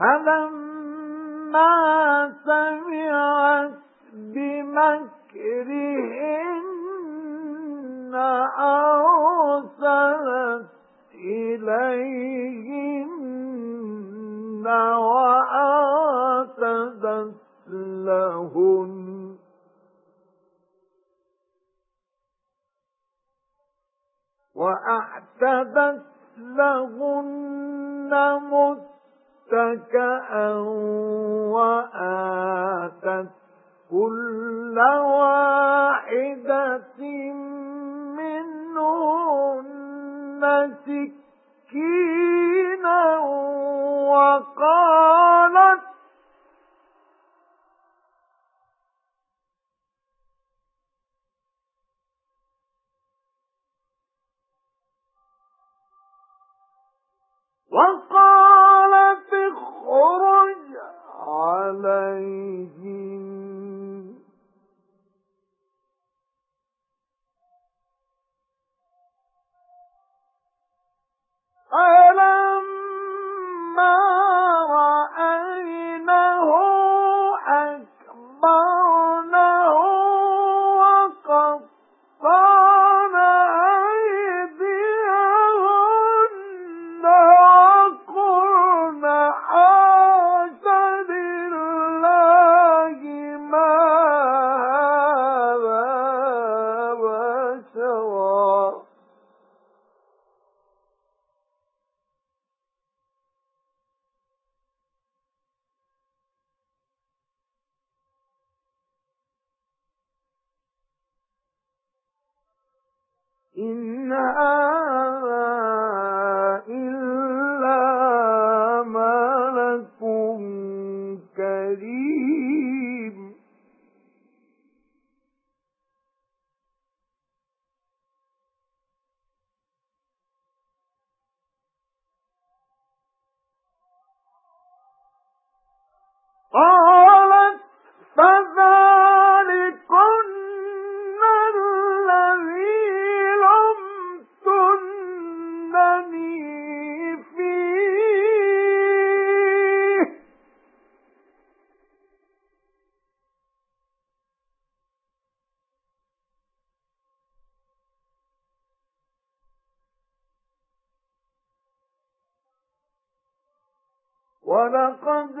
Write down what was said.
فَلَمَّا سَمِعَتْ بِمَكْرِهِنَّ أَرْسَلَتْ إِلَيْهِنَّ وَأَعْتَدَتْ لَهُنَّ وَأَعْتَدَتْ لَهُنَّ مُتَّكَأً وَآتَتْ كُلَّ وَاحِدَةٍ مِنْهُنَّ سِكِّينًا إِنْ وَلَقَدْ